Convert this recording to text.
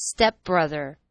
stepbrother.